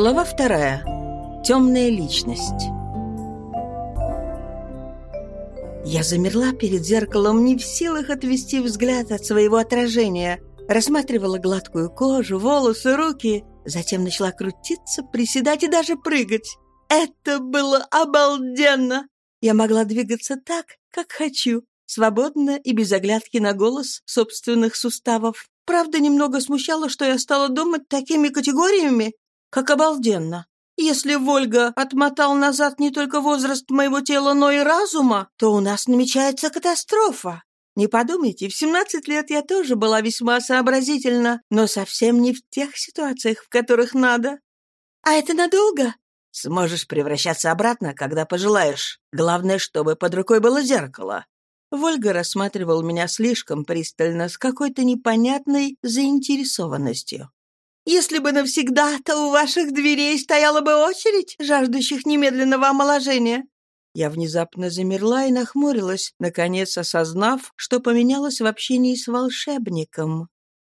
Глава вторая. Темная личность. Я замерла перед зеркалом, не в силах отвести взгляд от своего отражения. Рассматривала гладкую кожу, волосы, руки. Затем начала крутиться, приседать и даже прыгать. Это было обалденно! Я могла двигаться так, как хочу, свободно и без оглядки на голос собственных суставов. Правда, немного смущало, что я стала думать такими категориями, как обалденно. Если Вольга отмотал назад не только возраст моего тела, но и разума, то у нас намечается катастрофа. Не подумайте, в 17 лет я тоже была весьма сообразительна, но совсем не в тех ситуациях, в которых надо. А это надолго? Сможешь превращаться обратно, когда пожелаешь. Главное, чтобы под рукой было зеркало. Вольга рассматривал меня слишком пристально, с какой-то непонятной заинтересованностью. Если бы навсегда, то у ваших дверей стояла бы очередь жаждущих немедленного омоложения». Я внезапно замерла и нахмурилась, наконец осознав, что поменялась в общении с волшебником.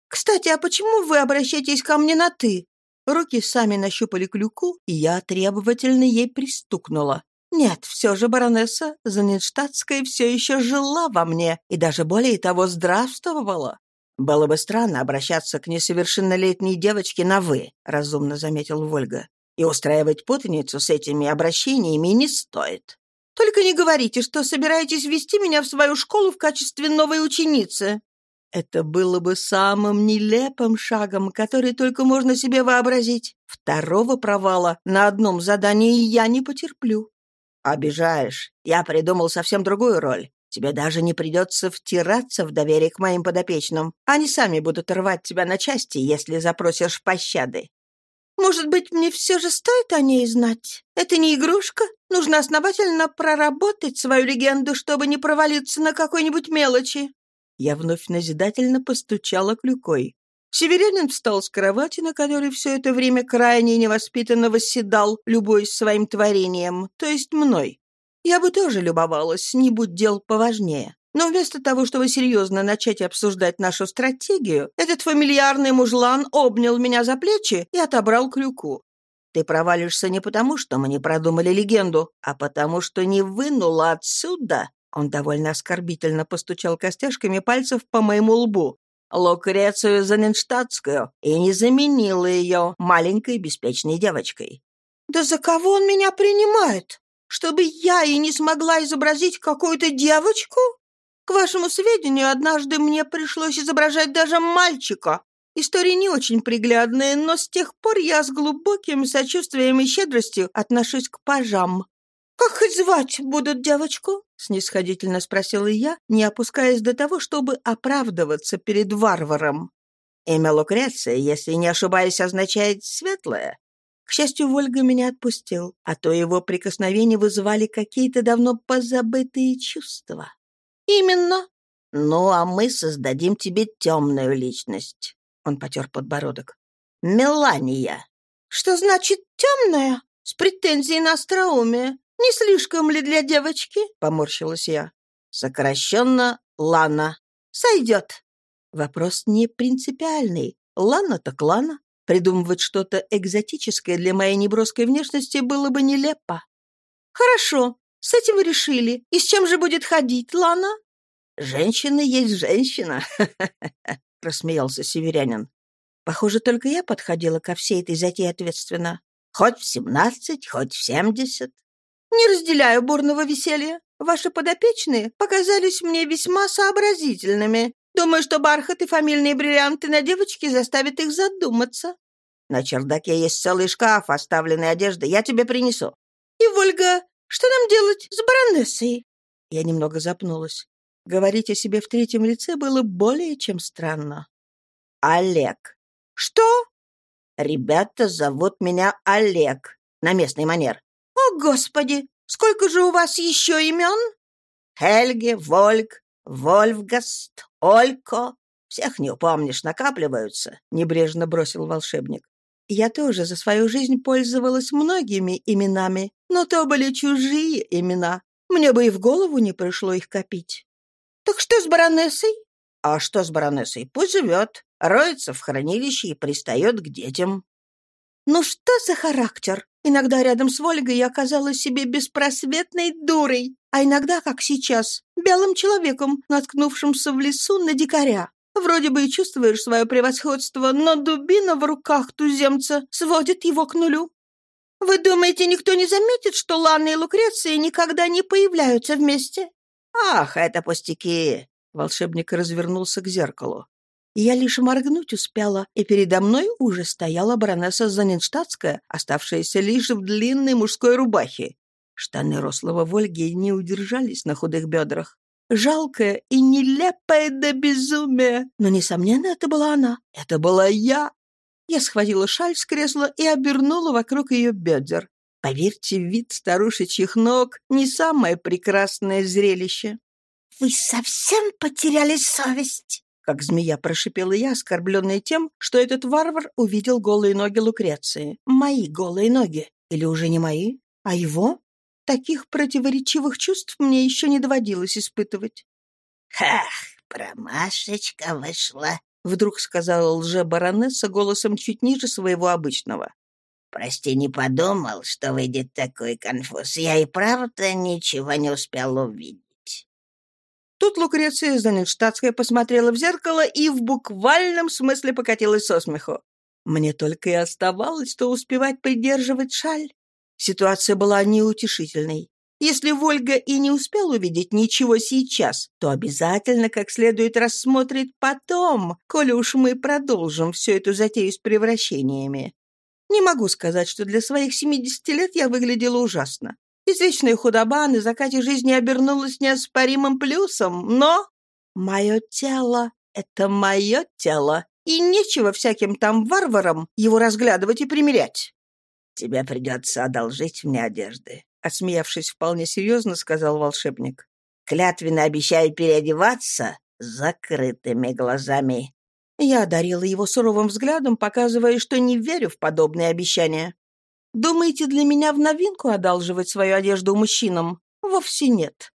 «Кстати, а почему вы обращаетесь ко мне на «ты»?» Руки сами нащупали клюку, и я требовательно ей пристукнула. Нет, все же баронесса Заненштадтская все еще жила во мне и даже более того здравствовала. «Было бы странно обращаться к несовершеннолетней девочке на «вы», — разумно заметил Вольга. «И устраивать путаницу с этими обращениями не стоит. Только не говорите, что собираетесь вести меня в свою школу в качестве новой ученицы». Это было бы самым нелепым шагом, который только можно себе вообразить. Второго провала на одном задании я не потерплю. «Обижаешь. Я придумал совсем другую роль. Тебе даже не придется втираться в доверие к моим подопечным. Они сами будут рвать тебя на части, если запросишь пощады. Может быть, мне все же стоит о ней знать? Это не игрушка. Нужно основательно проработать свою легенду, чтобы не провалиться на какой-нибудь мелочи. Я вновь назидательно постучала клюкой. Северянин встал с кровати, на которой все это время крайне невоспитанно восседал, любой своим творением, то есть мной. Я бы тоже любовалась, не будь дел поважнее. Но вместо того, чтобы серьезно начать обсуждать нашу стратегию, этот фамильярный мужлан обнял меня за плечи и отобрал крюку. Ты провалишься не потому, что мы не продумали легенду, а потому, что не вынула отсюда. Он довольно оскорбительно постучал костяшками пальцев по моему лбу. Лукрецию Заненштадтскую и не заменила ее маленькой беспечной девочкой. «Да за кого он меня принимает?» Чтобы я и не смогла изобразить какую-то девочку? К вашему сведению, однажды мне пришлось изображать даже мальчика. История не очень приглядная, но с тех пор я с глубоким сочувствием и щедростью отношусь к пажам. «Как хоть звать будут девочку?» — снисходительно спросила я, не опускаясь до того, чтобы оправдываться перед варваром. «Имя Лукреция, если не ошибаюсь, означает «светлое», к счастью, Вольга меня отпустил, а то его прикосновения вызывали какие-то давно позабытые чувства. «Именно». «Ну, а мы создадим тебе темную личность», — он потер подбородок. «Мелания». «Что значит темная? С претензией на остроумие. Не слишком ли для девочки?» — поморщилась я. «Сокращенно Лана. Сойдет». Вопрос не принципиальный. Лана так Лана. Придумывать что-то экзотическое для моей неброской внешности было бы нелепо. «Хорошо, с этим решили. И с чем же будет ходить, Лана?» «Женщина есть женщина», — рассмеялся северянин. «Похоже, только я подходила ко всей этой затее ответственно. Хоть в семнадцать, хоть в семьдесят». «Не разделяю бурного веселья. Ваши подопечные показались мне весьма сообразительными. Думаю, что бархат и фамильные бриллианты на девочке заставят их задуматься. На чердаке есть целый шкаф оставленной одежды. Я тебе принесу. И, Вольга, что нам делать с баронессой? Я немного запнулась. Говорить о себе в третьем лице было более чем странно. Олег. Что? Ребята зовут меня Олег. На местный манер. О, Господи! Сколько же у вас еще имен? Хельге, Вольг, Вольфгаст, Олько. Всех не упомнишь, накапливаются», — небрежно бросил волшебник. «Я тоже за свою жизнь пользовалась многими именами, но то были чужие имена. Мне бы и в голову не пришло их копить». «Так что с баронессой?» «А что с баронессой? Пусть живет, роется в хранилище и пристает к детям». Ну что за характер? Иногда рядом с Ольгой я казалась себе беспросветной дурой, а иногда, как сейчас, белым человеком, наткнувшимся в лесу на дикаря. Вроде бы и чувствуешь свое превосходство, но дубина в руках туземца сводит его к нулю. Вы думаете, никто не заметит, что Ланна и Лукреция никогда не появляются вместе? Ах, это пустяки. Волшебник развернулся к зеркалу. Я лишь моргнуть успела, и передо мной уже стояла баронесса Заненштадтская, оставшаяся лишь в длинной мужской рубахе. Штаны рослого Вольги не удержались на худых бедрах. Жалкая и нелепая до безумия. Но, несомненно, это была она. Это была я. Я схватила шаль с кресла и обернула вокруг ее бедер. Поверьте, вид старушечьих ног — не самое прекрасное зрелище. «Вы совсем потеряли совесть?» Как змея прошипела я, оскорбленная тем, что этот варвар увидел голые ноги Лукреции. Мои голые ноги. Или уже не мои, а его? Таких противоречивых чувств мне еще не доводилось испытывать. «Ах, промашечка вышла!» — вдруг сказала лже-баронесса голосом чуть ниже своего обычного. «Прости, не подумал, что выйдет такой конфуз. Я и правда ничего не успел увидеть». Тут Лукреция Заненштадтская посмотрела в зеркало и в буквальном смысле покатилась со смеху. Мне только и оставалось, что успевать придерживать шаль. Ситуация была неутешительной. Если Вольга и не успел увидеть ничего сейчас, то обязательно как следует рассмотрит потом, коли уж мы продолжим всю эту затею с превращениями. Не могу сказать, что для своих 70 лет я выглядела ужасно. Извечная худоба на закате жизни обернулась неоспоримым плюсом, но... Мое тело — это мое тело, и нечего всяким там варварам его разглядывать и примерять. «Тебе придется одолжить мне одежды», — отсмеявшись вполне серьезно, сказал волшебник. «Клятвенно обещаю переодеваться с закрытыми глазами». Я одарила его суровым взглядом, показывая, что не верю в подобные обещания. Думаете, для меня в новинку одалживать свою одежду мужчинам? Вовсе нет.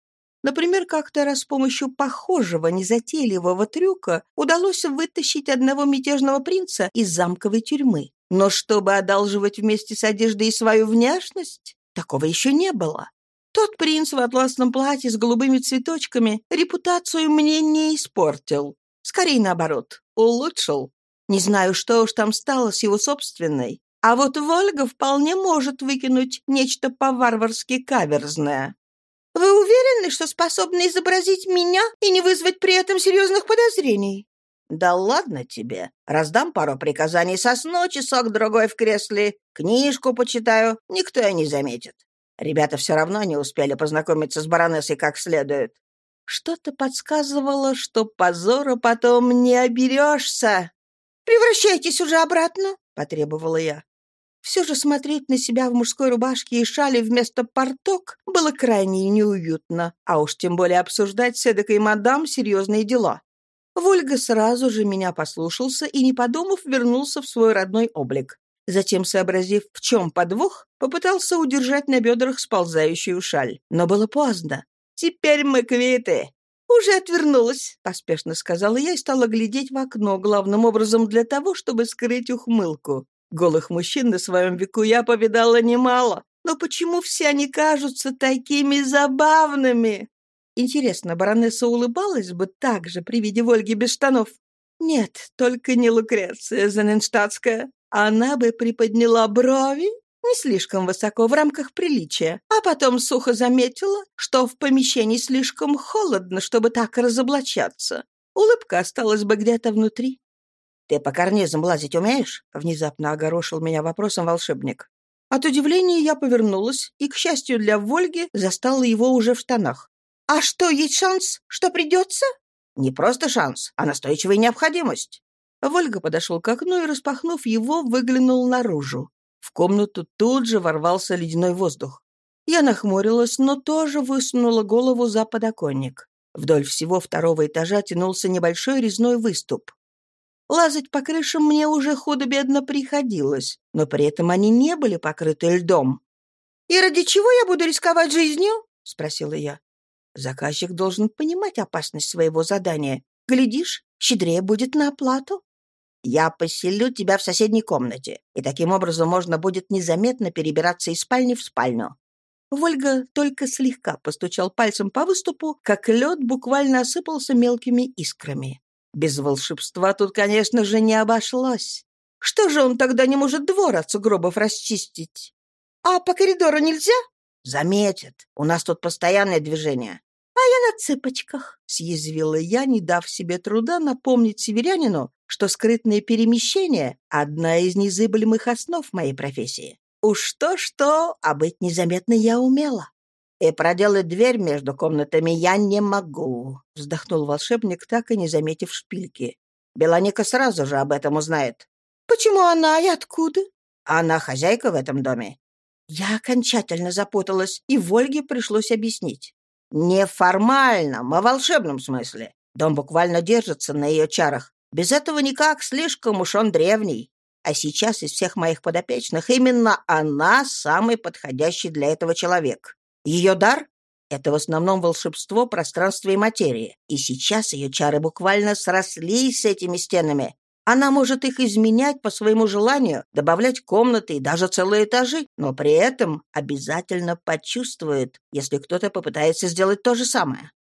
Например, как-то раз с помощью похожего, незатейливого трюка удалось вытащить одного мятежного принца из замковой тюрьмы. Но чтобы одалживать вместе с одеждой свою внешность, такого еще не было. Тот принц в атласном платье с голубыми цветочками репутацию мне не испортил. Скорее наоборот, улучшил. Не знаю, что уж там стало с его собственной. А вот Вольга вполне может выкинуть нечто по-варварски каверзное. Вы уверены, что способны изобразить меня и не вызвать при этом серьезных подозрений? Да ладно тебе. Раздам пару приказаний, сосну часок-другой в кресле, книжку почитаю, никто и не заметит. Ребята все равно не успели познакомиться с баронессой как следует. Что-то подсказывало, что позора потом не оберешься. «Превращайтесь уже обратно», — потребовала я. Все же смотреть на себя в мужской рубашке и шале вместо порток было крайне неуютно, а уж тем более обсуждать с эдакой мадам серьезные дела. Вольга сразу же меня послушался и, не подумав, вернулся в свой родной облик. Затем, сообразив, в чем подвох, попытался удержать на бедрах сползающую шаль. Но было поздно. «Теперь мы квиты!» «Уже отвернулась», — поспешно сказала я и стала глядеть в окно, главным образом для того, чтобы скрыть ухмылку. Голых мужчин на своем веку я повидала немало, но почему все они кажутся такими забавными? Интересно, баронесса улыбалась бы так же при виде Вольги без штанов? Нет, только не Лукреция Заненштадтская. Она бы приподняла брови не слишком высоко в рамках приличия, а потом сухо заметила, что в помещении слишком холодно, чтобы так разоблачаться. Улыбка осталась бы где-то внутри. «Ты по карнизам лазить умеешь?» — внезапно огорошил меня вопросом волшебник. От удивления я повернулась и, к счастью для Вольги, застала его уже в штанах. «А что, есть шанс, что придется?» «Не просто шанс, а настойчивая необходимость». Вольга подошел к окну и, распахнув его, выглянул наружу. В комнату тут же ворвался ледяной воздух. Я нахмурилась, но тоже высунула голову за подоконник. Вдоль всего второго этажа тянулся небольшой резной выступ. Лазать по крышам мне уже худо-бедно приходилось, но при этом они не были покрыты льдом. «И ради чего я буду рисковать жизнью?» — спросила я. Заказчик должен понимать опасность своего задания. Глядишь, щедрее будет на оплату. Я поселю тебя в соседней комнате, и таким образом можно будет незаметно перебираться из спальни в спальню. Вольга только слегка постучал пальцем по выступу, как лед буквально осыпался мелкими искрами. Без волшебства тут, конечно же, не обошлось. Что же он тогда не может двор от сугробов расчистить? А по коридору нельзя? Заметят. У нас тут постоянное движение. А я на цыпочках, съязвила я, не дав себе труда напомнить северянину, что скрытное перемещение — одна из незыблемых основ моей профессии. Уж то-что, а быть незаметной я умела. «И проделать дверь между комнатами я не могу», — вздохнул волшебник, так и не заметив шпильки. «Белоника сразу же об этом узнает». «Почему она и откуда?» «Она хозяйка в этом доме». Я окончательно запуталась, и Вольге пришлось объяснить. «Не в формальном, а в волшебном смысле. Дом буквально держится на ее чарах. Без этого никак, слишком уж он древний. А сейчас из всех моих подопечных именно она самый подходящий для этого человек. Ее дар — это в основном волшебство пространства и материи. И сейчас ее чары буквально срослись с этими стенами. Она может их изменять по своему желанию, добавлять комнаты и даже целые этажи, но при этом обязательно почувствует, если кто-то попытается сделать то же самое.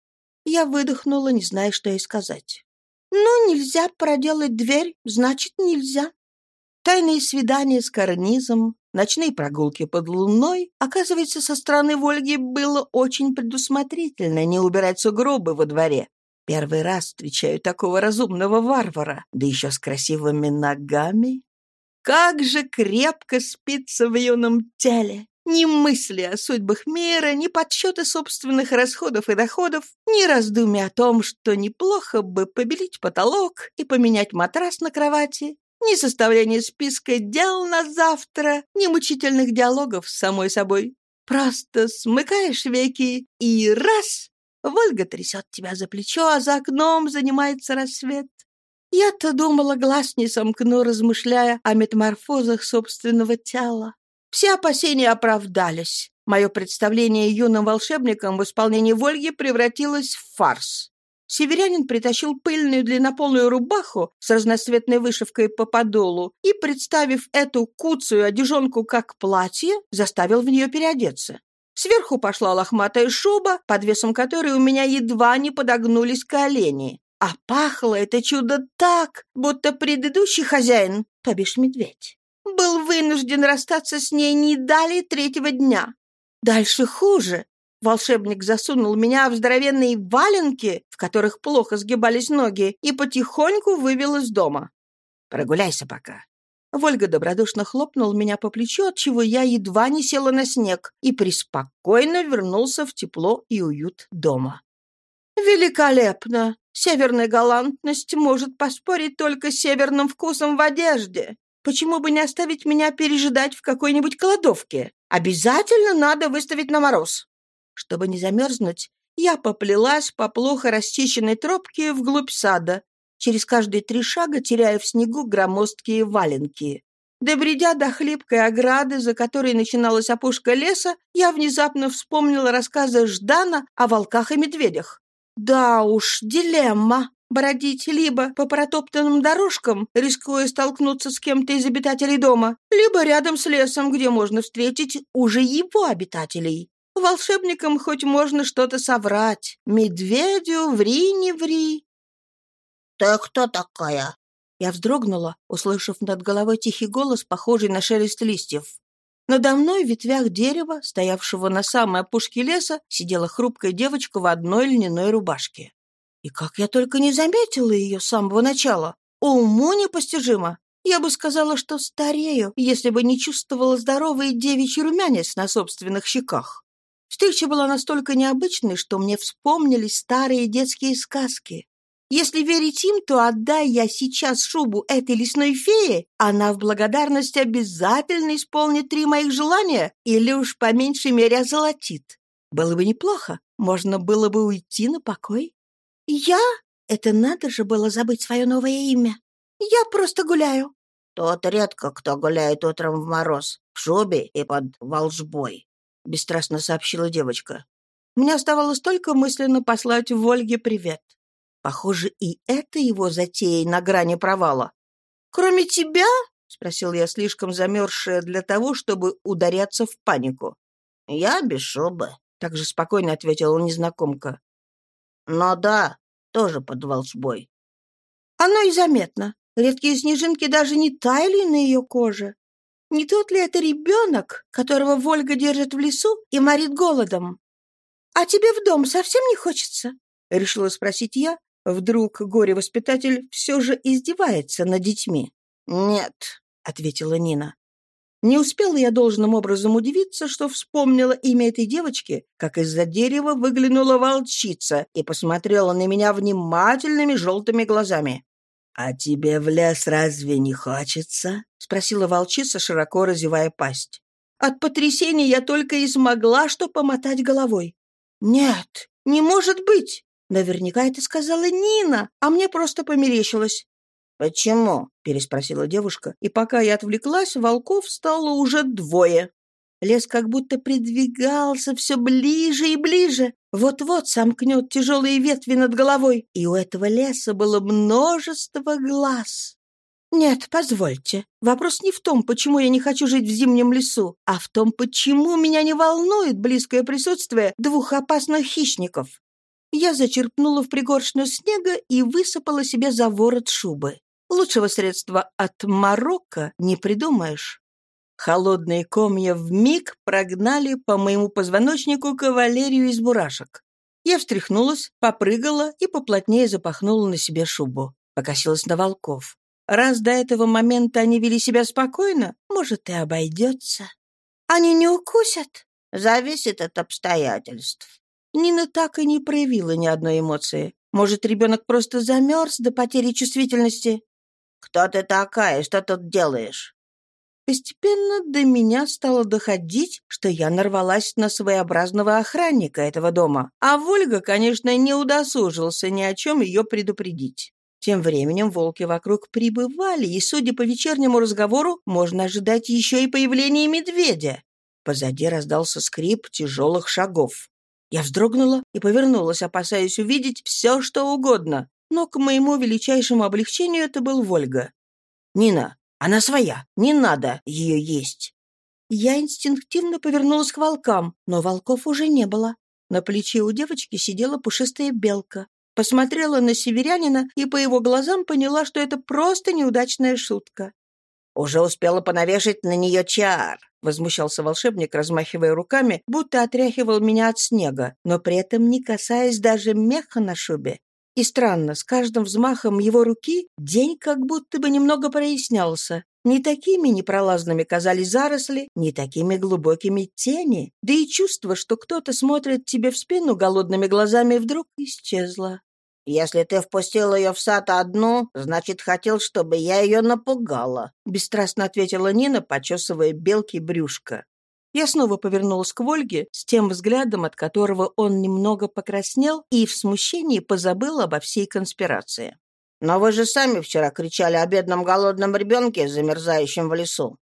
Я выдохнула, не зная, что ей сказать. «Ну, нельзя проделать дверь, значит, нельзя». Тайные свидания с карнизом, ночные прогулки под луной, оказывается, со стороны Вольги было очень предусмотрительно не убирать сугробы во дворе. Первый раз встречаю такого разумного варвара, да еще с красивыми ногами. Как же крепко спится в юном теле! Ни мысли о судьбах мира, ни подсчеты собственных расходов и доходов, ни раздумий о том, что неплохо бы побелить потолок и поменять матрас на кровати, ни составления списка дел на завтра, ни мучительных диалогов с самой собой. Просто смыкаешь веки и раз — Вольга трясет тебя за плечо, а за окном занимается рассвет. Я-то думала, глаз не сомкну, размышляя о метаморфозах собственного тела. Все опасения оправдались. Мое представление юным волшебником в исполнении Вольги превратилось в фарс. Северянин притащил пыльную длиннополую рубаху с разноцветной вышивкой по подолу и, представив эту куцую одежонку как платье, заставил в нее переодеться. Сверху пошла лохматая шуба, под весом которой у меня едва не подогнулись колени. А пахло это чудо так, будто предыдущий хозяин, то бишь медведь, был вынужден расстаться с ней не далее третьего дня. Дальше хуже. Волшебник засунул меня в здоровенные валенки, в которых плохо сгибались ноги, и потихоньку вывел из дома. «Прогуляйся пока». Вольга добродушно хлопнул меня по плечу, отчего я едва не села на снег и преспокойно вернулся в тепло и уют дома. «Великолепно! Северная галантность может поспорить только с северным вкусом в одежде. Почему бы не оставить меня пережидать в какой-нибудь кладовке? Обязательно надо выставить на мороз. Чтобы не замерзнуть, я поплелась по плохо расчищенной тропке вглубь сада, через каждые три шага теряя в снегу громоздкие валенки. Добредя до хлипкой ограды, за которой начиналась опушка леса, я внезапно вспомнила рассказы Ждана о волках и медведях. Да уж, дилемма бродить либо по протоптанным дорожкам, рискуя столкнуться с кем-то из обитателей дома, либо рядом с лесом, где можно встретить уже его обитателей. Волшебникам хоть можно что-то соврать. Медведю ври не ври. «Ты кто такая?» Я вздрогнула, услышав над головой тихий голос, похожий на шелест листьев. Надо мной в ветвях дерева, стоявшего на самой опушке леса, сидела хрупкая девочка в одной льняной рубашке. И как я только не заметила ее с самого начала. Уму непостижимо. Я бы сказала, что старею, если бы не чувствовала здоровый девичий румянец на собственных щеках. Встреча была настолько необычной, что мне вспомнились старые детские сказки. Если верить им, то отдай я сейчас шубу этой лесной фее, она в благодарность обязательно исполнит три моих желания или уж по меньшей мере озолотит. Было бы неплохо, можно было бы уйти на покой. «Я? Это надо же было забыть свое новое имя. Я просто гуляю». «Тот редко кто гуляет утром в мороз, в шубе и под волжбой», — бесстрастно сообщила девочка. Мне оставалось только мысленно послать Вольге привет. Похоже, и это его затея на грани провала. Кроме тебя?» — спросил я, слишком замерзшая для того, чтобы ударяться в панику. «Я без шубы», — так же спокойно ответила незнакомка. «Но да, тоже под волшбой». «Оно и заметно. Редкие снежинки даже не таяли на ее коже. Не тот ли это ребенок, которого Вольга держит в лесу и морит голодом? А тебе в дом совсем не хочется?» — решила спросить я. Вдруг горе-воспитатель все же издевается над детьми. «Нет», — ответила Нина. Не успела я должным образом удивиться, что вспомнила имя этой девочки, как из-за дерева выглянула волчица и посмотрела на меня внимательными желтыми глазами. «А тебе в лес разве не хочется?» — спросила волчица, широко разевая пасть. От потрясения я только и смогла что помотать головой. «Нет, не может быть! Наверняка это сказала Нина, а мне просто померещилось». «Почему?» — переспросила девушка, и пока я отвлеклась, волков стало уже двое. Лес как будто придвигался все ближе и ближе. Вот-вот сомкнет тяжелые ветви над головой, и у этого леса было множество глаз. Нет, позвольте. Вопрос не в том, почему я не хочу жить в зимнем лесу, а в том, почему меня не волнует близкое присутствие двух опасных хищников. Я зачерпнула в пригоршню снега и высыпала себе за ворот шубы. Лучшего средства от Марокко не придумаешь. Холодные комья в миг прогнали по моему позвоночнику кавалерию из бурашек. Я встряхнулась, попрыгала и поплотнее запахнула на себе шубу. Покосилась на волков. Раз до этого момента они вели себя спокойно, может, и обойдется. Они не укусят? Зависит от обстоятельств. Нина так и не проявила ни одной эмоции. Может, ребенок просто замерз до потери чувствительности? «Кто ты такая? Что тут делаешь?» Постепенно до меня стало доходить, что я нарвалась на своеобразного охранника этого дома, а Вольга, конечно, не удосужился ни о чем ее предупредить. Тем временем волки вокруг прибывали, и, судя по вечернему разговору, можно ожидать еще и появления медведя. Позади раздался скрип тяжелых шагов. Я вздрогнула и повернулась, опасаясь увидеть все, что угодно. Но к моему величайшему облегчению это был Вольга. «Нина, она своя, не надо ее есть». Я инстинктивно повернулась к волкам, но волков уже не было. На плече у девочки сидела пушистая белка. Посмотрела на северянина и по его глазам поняла, что это просто неудачная шутка. «Уже успела понавешать на нее чар», — возмущался волшебник, размахивая руками, будто отряхивал меня от снега, но при этом не касаясь даже меха на шубе. И странно, с каждым взмахом его руки день как будто бы немного прояснялся. Не такими непролазными казались заросли, не такими глубокими тени, да и чувство, что кто-то смотрит тебе в спину голодными глазами, вдруг исчезло. «Если ты впустил ее в сад одну, значит, хотел, чтобы я ее напугала», — бесстрастно ответила Нина, почесывая белки брюшко. Я снова повернулась к Вольге с тем взглядом, от которого он немного покраснел и в смущении позабыл обо всей конспирации. «Но вы же сами вчера кричали о бедном голодном ребенке, замерзающем в лесу».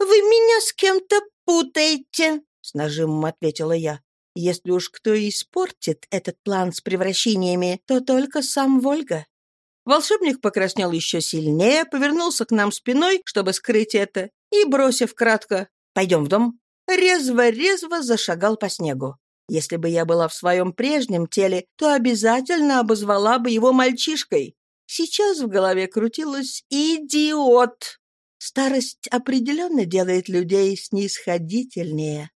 «Вы меня с кем-то путаете», — с нажимом ответила я. «Если уж кто и испортит этот план с превращениями, то только сам Вольга». Волшебник покраснел еще сильнее, повернулся к нам спиной, чтобы скрыть это, и, бросив кратко «Пойдем в дом», резво-резво зашагал по снегу. Если бы я была в своем прежнем теле, то обязательно обозвала бы его мальчишкой. Сейчас в голове крутилось «идиот». Старость определенно делает людей снисходительнее.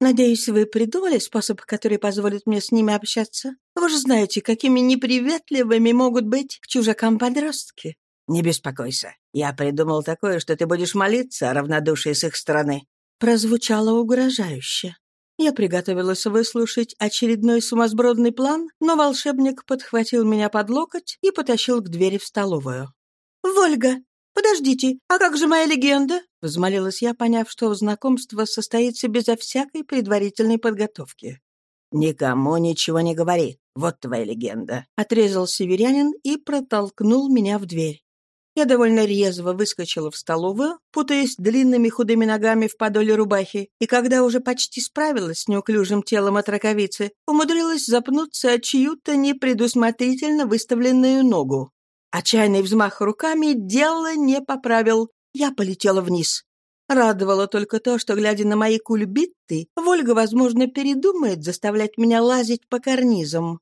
Надеюсь, вы придумали способ, который позволит мне с ними общаться? Вы же знаете, какими неприветливыми могут быть к чужакам подростки. Не беспокойся. Я придумал такое, что ты будешь молиться о равнодушии с их стороны прозвучало угрожающе. Я приготовилась выслушать очередной сумасбродный план, но волшебник подхватил меня под локоть и потащил к двери в столовую. «Вольга, подождите, а как же моя легенда?» — взмолилась я, поняв, что знакомство состоится безо всякой предварительной подготовки. «Никому ничего не говори. Вот твоя легенда», — отрезал северянин и протолкнул меня в дверь. Я довольно резво выскочила в столовую, путаясь длинными худыми ногами в подоле рубахи, и когда уже почти справилась с неуклюжим телом от раковицы, умудрилась запнуться о чью-то непредусмотрительно выставленную ногу. Отчаянный взмах руками дело не поправил. Я полетела вниз. Радовало только то, что, глядя на мои кульбиты, Вольга, возможно, передумает заставлять меня лазить по карнизам.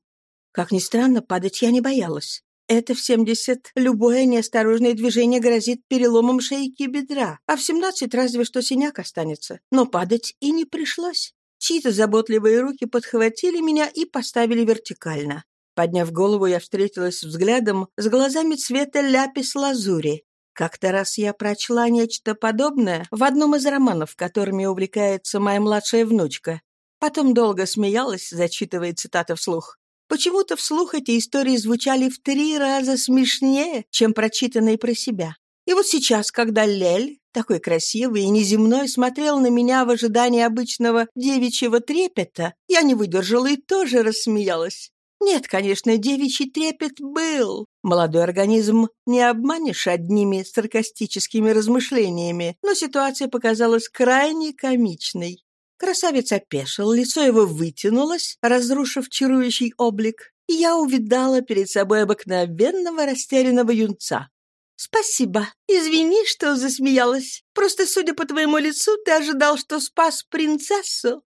Как ни странно, падать я не боялась. Это в 70 любое неосторожное движение грозит переломом шейки бедра, а в 17 разве что синяк останется. Но падать и не пришлось. Чьи-то заботливые руки подхватили меня и поставили вертикально. Подняв голову, я встретилась взглядом с глазами цвета ляпис-лазури. Как-то раз я прочла нечто подобное в одном из романов, которыми увлекается моя младшая внучка. Потом долго смеялась, зачитывая цитаты вслух. Почему-то вслух эти истории звучали в три раза смешнее, чем прочитанные про себя. И вот сейчас, когда Лель, такой красивый и неземной, смотрел на меня в ожидании обычного девичьего трепета, я не выдержала и тоже рассмеялась. Нет, конечно, девичий трепет был. Молодой организм не обманешь одними саркастическими размышлениями, но ситуация показалась крайне комичной. Красавец опешил, лицо его вытянулось, разрушив чарующий облик, и я увидала перед собой обыкновенного растерянного юнца. «Спасибо. Извини, что засмеялась. Просто, судя по твоему лицу, ты ожидал, что спас принцессу».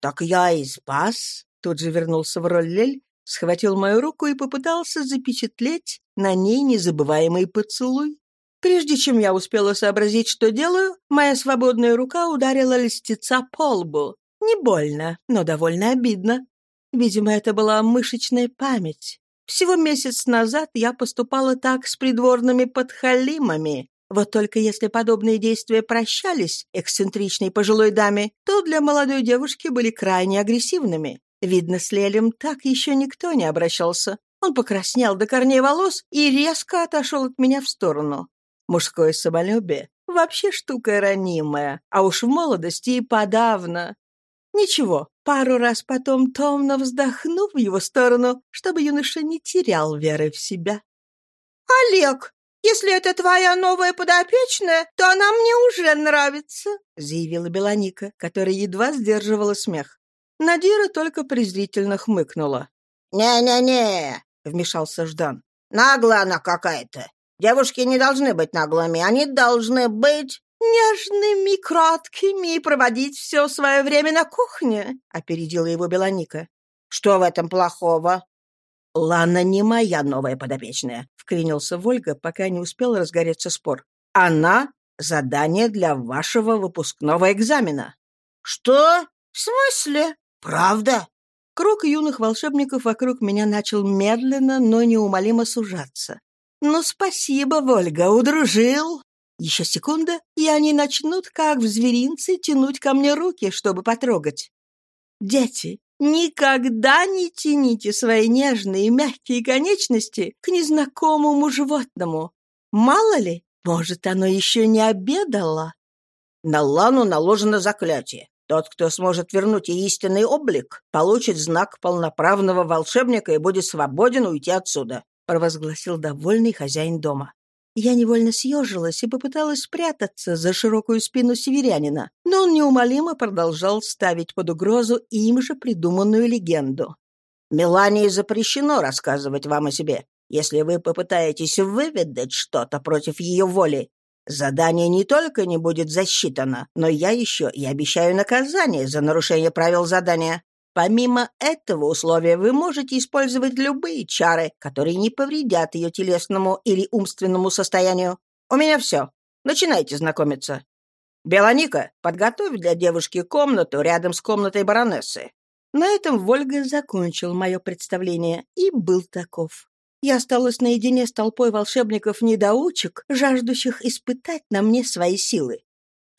«Так я и спас», — тут же вернулся в роль Лель, схватил мою руку и попытался запечатлеть на ней незабываемый поцелуй. Прежде чем я успела сообразить, что делаю, моя свободная рука ударила льстеца по лбу. Не больно, но довольно обидно. Видимо, это была мышечная память. Всего месяц назад я поступала так с придворными подхалимами. Вот только если подобные действия прощались эксцентричной пожилой даме, то для молодой девушки были крайне агрессивными. Видно, с Лелем так еще никто не обращался. Он покраснел до корней волос и резко отошел от меня в сторону. Мужское самолюбие — вообще штука ранимая, а уж в молодости и подавно. Ничего, пару раз потом томно вздохну в его сторону, чтобы юноша не терял веры в себя. «Олег, если это твоя новая подопечная, то она мне уже нравится», заявила Белоника, которая едва сдерживала смех. Надира только презрительно хмыкнула. «Не-не-не», — вмешался Ждан. «Наглая она какая-то. Девушки не должны быть наглыми, они должны быть...» «Нежными, краткими и проводить все свое время на кухне», — опередила его Белоника. «Что в этом плохого?» «Лана не моя новая подопечная», — вклинился Вольга, пока не успел разгореться спор. «Она — задание для вашего выпускного экзамена». «Что? В смысле?» «Правда?» Круг юных волшебников вокруг меня начал медленно, но неумолимо сужаться. «Ну, спасибо, Вольга, удружил!» Еще секунда, и они начнут, как в зверинце, тянуть ко мне руки, чтобы потрогать. Дети, никогда не тяните свои нежные и мягкие конечности к незнакомому животному. Мало ли, может, оно еще не обедало. На Лану наложено заклятие. Тот, кто сможет вернуть ей истинный облик, получит знак полноправного волшебника и будет свободен уйти отсюда», — провозгласил довольный хозяин дома. Я невольно съежилась и попыталась спрятаться за широкую спину северянина, но он неумолимо продолжал ставить под угрозу им же придуманную легенду. «Мелании запрещено рассказывать вам о себе. Если вы попытаетесь выведать что-то против ее воли, Задание не только не будет засчитано, но я еще и обещаю наказание за нарушение правил задания. Помимо этого условия вы можете использовать любые чары, которые не повредят ее телесному или умственному состоянию. У меня все. Начинайте знакомиться. Белоника, подготовь для девушки комнату рядом с комнатой баронессы. На этом Вольга закончил мое представление и был таков. Я осталась наедине с толпой волшебников-недоучек, жаждущих испытать на мне свои силы.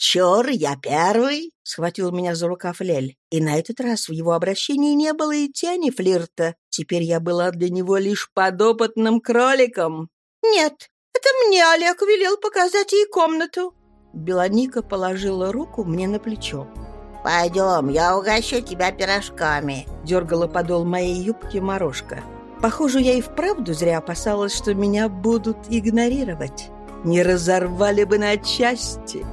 «Чёр, я первый!» — схватил меня за рукав Лель. И на этот раз в его обращении не было и тени флирта. Теперь я была для него лишь подопытным кроликом. «Нет, это мне Олег велел показать ей комнату». Белоника положила руку мне на плечо. «Пойдем, я угощу тебя пирожками», — дергала подол моей юбки Морошка. Похоже, я и вправду зря опасалась, что меня будут игнорировать. Не разорвали бы на части.